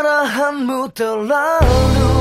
kemarahanmu terlalu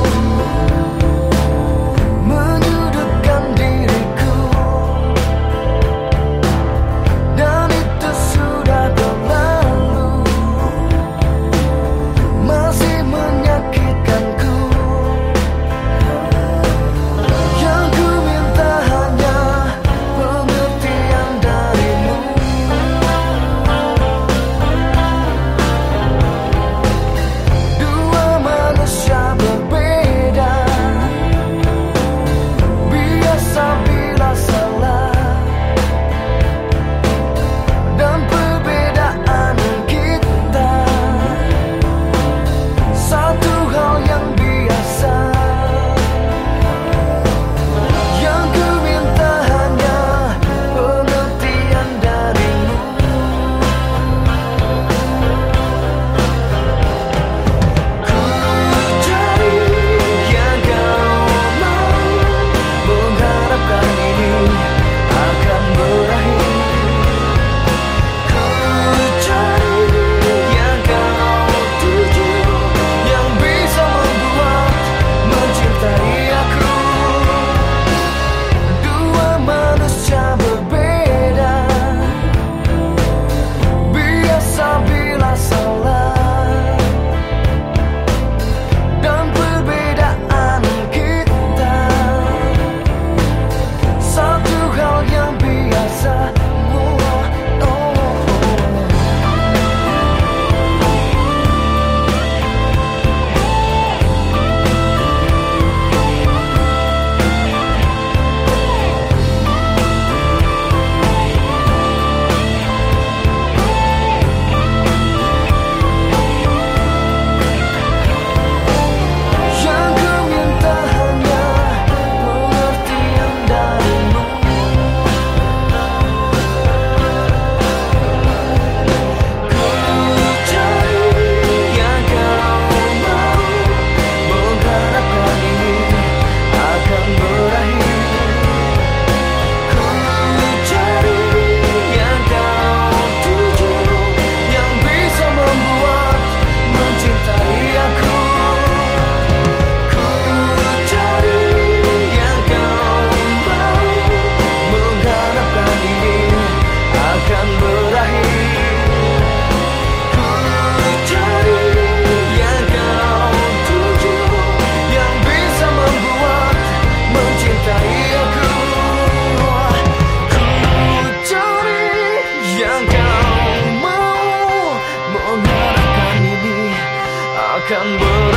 看不